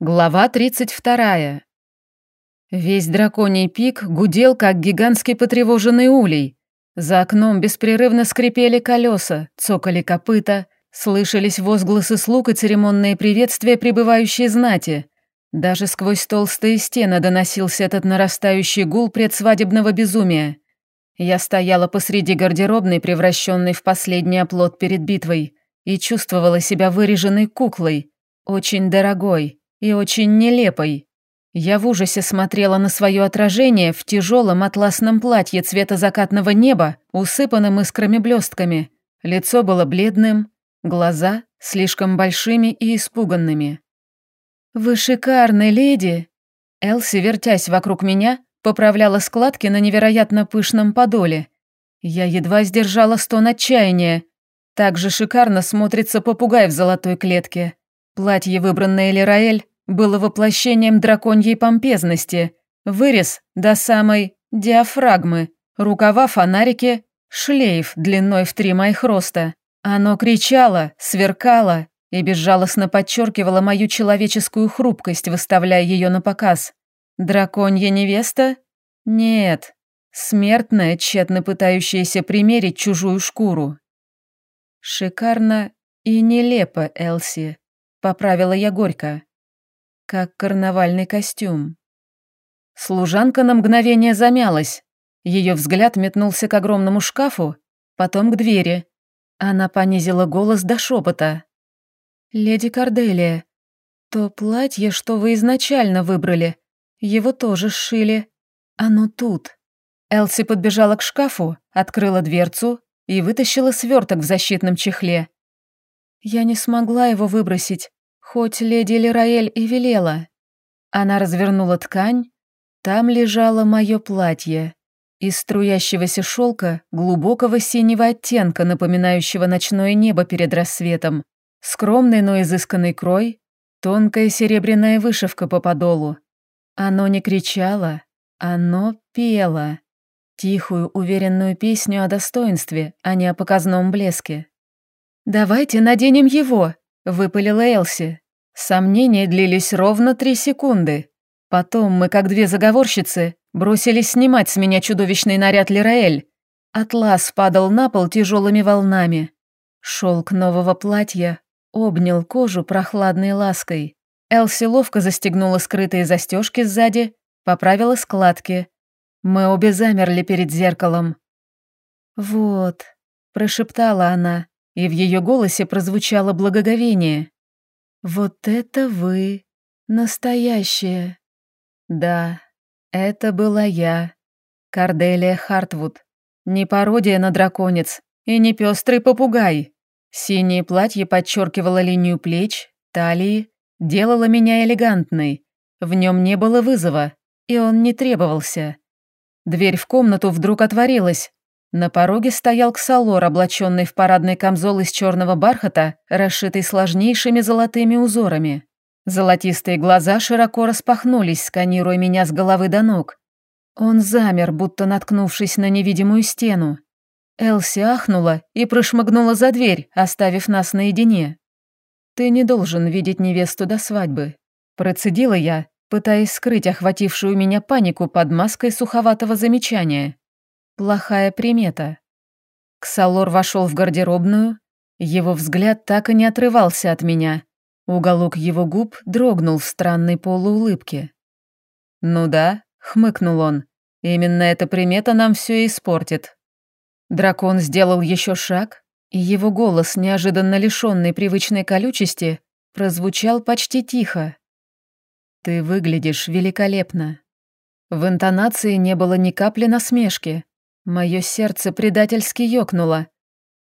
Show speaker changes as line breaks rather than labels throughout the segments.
Глава 32. Весь драконий пик гудел, как гигантский потревоженный улей. За окном беспрерывно скрипели колеса, цокали копыта, слышались возгласы слуг и церемонные приветствия прибывающей знати. Даже сквозь толстые стены доносился этот нарастающий гул предсвадебного безумия. Я стояла посреди гардеробной, превращенной в последний оплот перед битвой, и чувствовала себя выреженной куклой, очень дорогой и очень нелепой. Я в ужасе смотрела на свое отражение в тяжелом атласном платье цвета закатного неба, усыпанным искрами-блестками. Лицо было бледным, глаза слишком большими и испуганными. «Вы шикарны, леди!» Элси, вертясь вокруг меня, поправляла складки на невероятно пышном подоле. Я едва сдержала стон отчаяния. Так же шикарно смотрится попугай в золотой клетке. Платье, выбранное Лираэль, было воплощением драконьей помпезности. Вырез до самой диафрагмы, рукава фонарики, шлейф длиной в три моих роста. Оно кричало, сверкало и безжалостно подчеркивало мою человеческую хрупкость, выставляя ее на показ. Драконья невеста? Нет. Смертная, тщетно пытающаяся примерить чужую шкуру. Шикарно и нелепо, Элси. Поправила я горько. Как карнавальный костюм. Служанка на мгновение замялась. Ее взгляд метнулся к огромному шкафу, потом к двери. Она понизила голос до шепота. «Леди Корделия, то платье, что вы изначально выбрали, его тоже сшили. Оно тут». Элси подбежала к шкафу, открыла дверцу и вытащила сверток в защитном чехле. Я не смогла его выбросить, хоть леди Лираэль и велела. Она развернула ткань, там лежало мое платье. Из струящегося шелка глубокого синего оттенка, напоминающего ночное небо перед рассветом. Скромный, но изысканный крой, тонкая серебряная вышивка по подолу. Оно не кричало, оно пело. Тихую, уверенную песню о достоинстве, а не о показном блеске. «Давайте наденем его», — выпалила Элси. Сомнения длились ровно три секунды. Потом мы, как две заговорщицы, бросились снимать с меня чудовищный наряд Лираэль. Атлас падал на пол тяжелыми волнами. Шелк нового платья обнял кожу прохладной лаской. Элси ловко застегнула скрытые застежки сзади, поправила складки. Мы обе замерли перед зеркалом. «Вот», — прошептала она, и в ее голосе прозвучало благоговение. «Вот это вы, настоящая!» «Да, это была я, Карделия Хартвуд. Не пародия на драконец и не пестрый попугай. Синее платье подчеркивало линию плеч, талии, делало меня элегантной. В нем не было вызова, и он не требовался. Дверь в комнату вдруг отворилась, на пороге стоял ксалор, облаченный в парадный камзол из черного бархата, расшитый сложнейшими золотыми узорами. Золотистые глаза широко распахнулись, сканируя меня с головы до ног. Он замер, будто наткнувшись на невидимую стену. Элси ахнула и прошмыгнула за дверь, оставив нас наедине. «Ты не должен видеть невесту до свадьбы», – процедила я, пытаясь скрыть охватившую меня панику под маской суховатого замечания. Плохая примета. Ксалор вошел в гардеробную, его взгляд так и не отрывался от меня. Уголок его губ дрогнул в странной полуулыбке. «Ну да», — хмыкнул он, — «именно эта примета нам все испортит». Дракон сделал еще шаг, и его голос, неожиданно лишенный привычной колючести, прозвучал почти тихо. «Ты выглядишь великолепно». В интонации не было ни капли насмешки, Мое сердце предательски ёкнуло.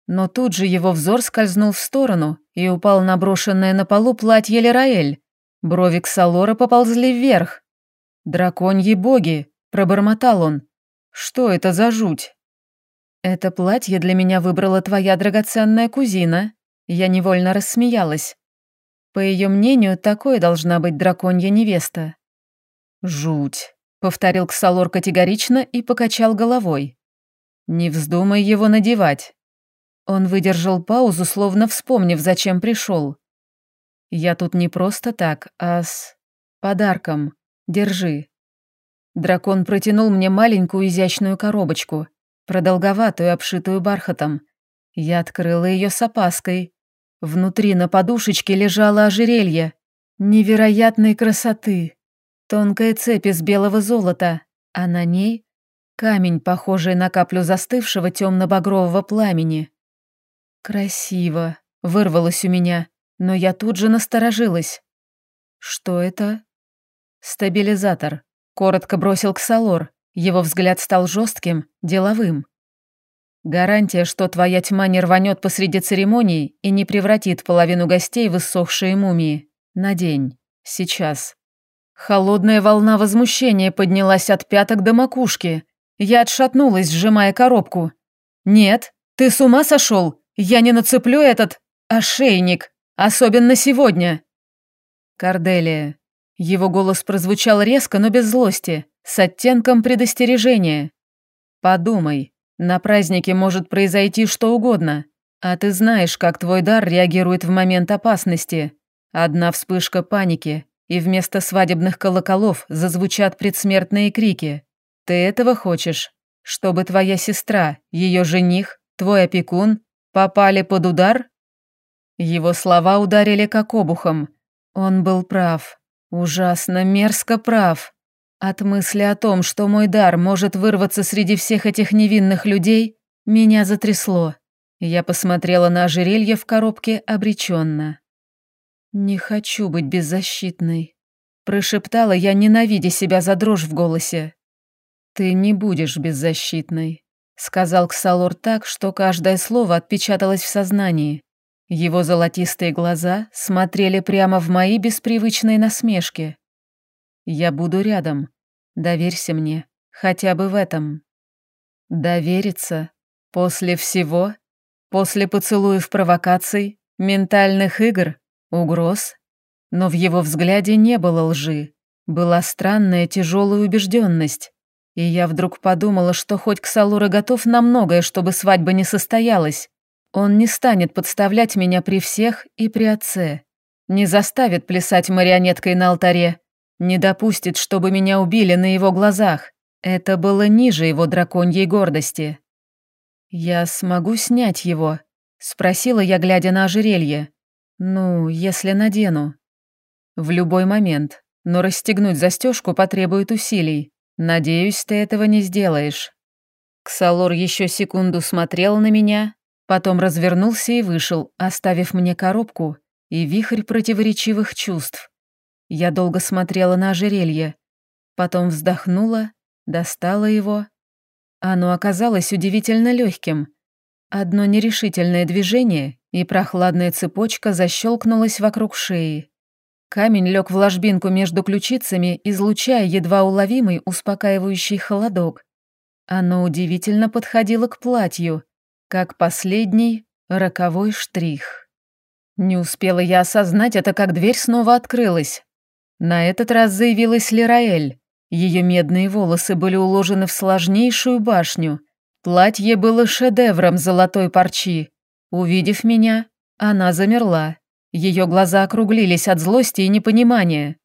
Но тут же его взор скользнул в сторону и упал на брошенное на полу платье Лераэль. Брови Ксалора поползли вверх. «Драконьи боги!» – пробормотал он. «Что это за жуть?» «Это платье для меня выбрала твоя драгоценная кузина». Я невольно рассмеялась. По ее мнению, такой должна быть драконья невеста. «Жуть», — повторил Ксалор категорично и покачал головой. «Не вздумай его надевать». Он выдержал паузу, словно вспомнив, зачем пришел. «Я тут не просто так, а с Подарком. Держи». Дракон протянул мне маленькую изящную коробочку, продолговатую, обшитую бархатом. Я открыла ее с опаской. Внутри на подушечке лежало ожерелье. Невероятной красоты. Тонкая цепь из белого золота, а на ней камень, похожий на каплю застывшего темно-багрового пламени. «Красиво», — вырвалось у меня, но я тут же насторожилась. «Что это?» «Стабилизатор», — коротко бросил Ксалор. Его взгляд стал жестким, деловым. «Гарантия, что твоя тьма не рванет посреди церемонии и не превратит половину гостей в иссохшие мумии. Надень. Сейчас». Холодная волна возмущения поднялась от пяток до макушки. Я отшатнулась, сжимая коробку. «Нет, ты с ума сошел? Я не нацеплю этот ошейник, особенно сегодня». Корделия. Его голос прозвучал резко, но без злости, с оттенком предостережения. «Подумай, на празднике может произойти что угодно, а ты знаешь, как твой дар реагирует в момент опасности. Одна вспышка паники, и вместо свадебных колоколов зазвучат предсмертные крики. Ты этого хочешь? Чтобы твоя сестра, ее жених, твой опекун Попали под удар? Его слова ударили как обухом. Он был прав. Ужасно мерзко прав. От мысли о том, что мой дар может вырваться среди всех этих невинных людей, меня затрясло. Я посмотрела на ожерелье в коробке обреченно. «Не хочу быть беззащитной», — прошептала я, ненавидя себя за дрожь в голосе. «Ты не будешь беззащитной», сказал Ксалор так, что каждое слово отпечаталось в сознании. Его золотистые глаза смотрели прямо в мои беспривычные насмешки. «Я буду рядом. Доверься мне, хотя бы в этом». Довериться? После всего? После поцелуев провокаций, ментальных игр, угроз? Но в его взгляде не было лжи. Была странная тяжелая убежденность. И я вдруг подумала, что хоть Ксалура готов на многое, чтобы свадьба не состоялась, он не станет подставлять меня при всех и при отце, не заставит плясать марионеткой на алтаре, не допустит, чтобы меня убили на его глазах. Это было ниже его драконьей гордости. «Я смогу снять его?» — спросила я, глядя на ожерелье. «Ну, если надену». «В любой момент, но расстегнуть застежку потребует усилий. «Надеюсь, ты этого не сделаешь». Ксалор еще секунду смотрел на меня, потом развернулся и вышел, оставив мне коробку и вихрь противоречивых чувств. Я долго смотрела на ожерелье, потом вздохнула, достала его. Оно оказалось удивительно легким. Одно нерешительное движение, и прохладная цепочка защелкнулась вокруг шеи. Камень лег в ложбинку между ключицами, излучая едва уловимый успокаивающий холодок. Оно удивительно подходило к платью, как последний роковой штрих. Не успела я осознать это, как дверь снова открылась. На этот раз заявилась Лираэль. Ее медные волосы были уложены в сложнейшую башню. Платье было шедевром золотой парчи. Увидев меня, она замерла. Ее глаза округлились от злости и непонимания.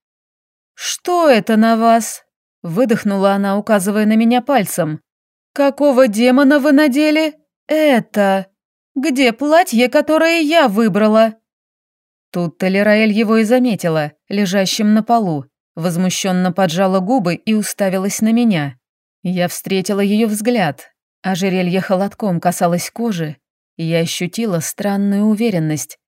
«Что это на вас?» – выдохнула она, указывая на меня пальцем. «Какого демона вы надели? Это... Где платье, которое я выбрала?» Тут Толераэль его и заметила, лежащим на полу, возмущенно поджала губы и уставилась на меня. Я встретила ее взгляд. Ожерелье холодком касалось кожи, и я ощутила странную уверенность,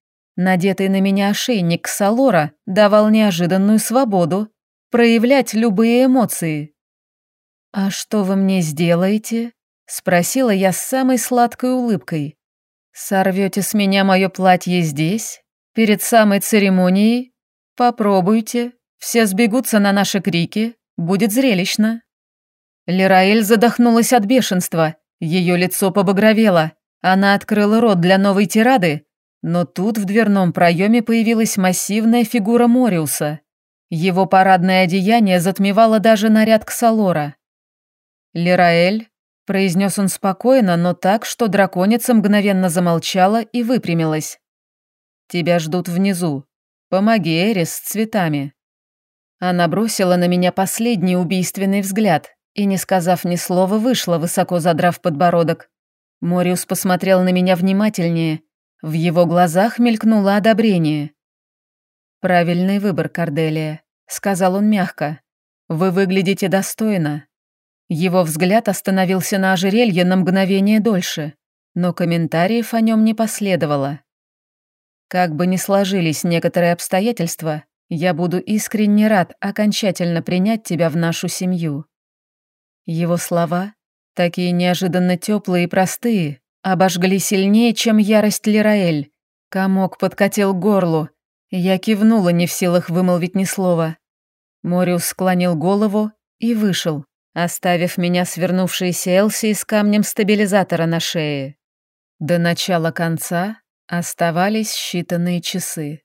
Надетый на меня ошейник Салора давал неожиданную свободу проявлять любые эмоции. «А что вы мне сделаете?» — спросила я с самой сладкой улыбкой. «Сорвете с меня мое платье здесь, перед самой церемонией? Попробуйте, все сбегутся на наши крики, будет зрелищно». Лираэль задохнулась от бешенства, ее лицо побагровело, она открыла рот для новой тирады, но тут в дверном проеме появилась массивная фигура Мориуса. Его парадное одеяние затмевало даже наряд Ксалора. «Лираэль», — произнес он спокойно, но так, что драконица мгновенно замолчала и выпрямилась. «Тебя ждут внизу. Помоги Эрис с цветами». Она бросила на меня последний убийственный взгляд и, не сказав ни слова, вышла, высоко задрав подбородок. Мориус посмотрел на меня внимательнее. В его глазах мелькнуло одобрение. «Правильный выбор, Корделия», — сказал он мягко. «Вы выглядите достойно». Его взгляд остановился на ожерелье на мгновение дольше, но комментариев о нем не последовало. Как бы ни сложились некоторые обстоятельства, я буду искренне рад окончательно принять тебя в нашу семью. Его слова, такие неожиданно теплые и простые, обожгли сильнее, чем ярость Лираэль. Комок подкатил к горлу. Я кивнула, не в силах вымолвить ни слова. Мориус склонил голову и вышел, оставив меня свернувшейся Элси с камнем стабилизатора на шее. До начала конца Оставались считанные часы.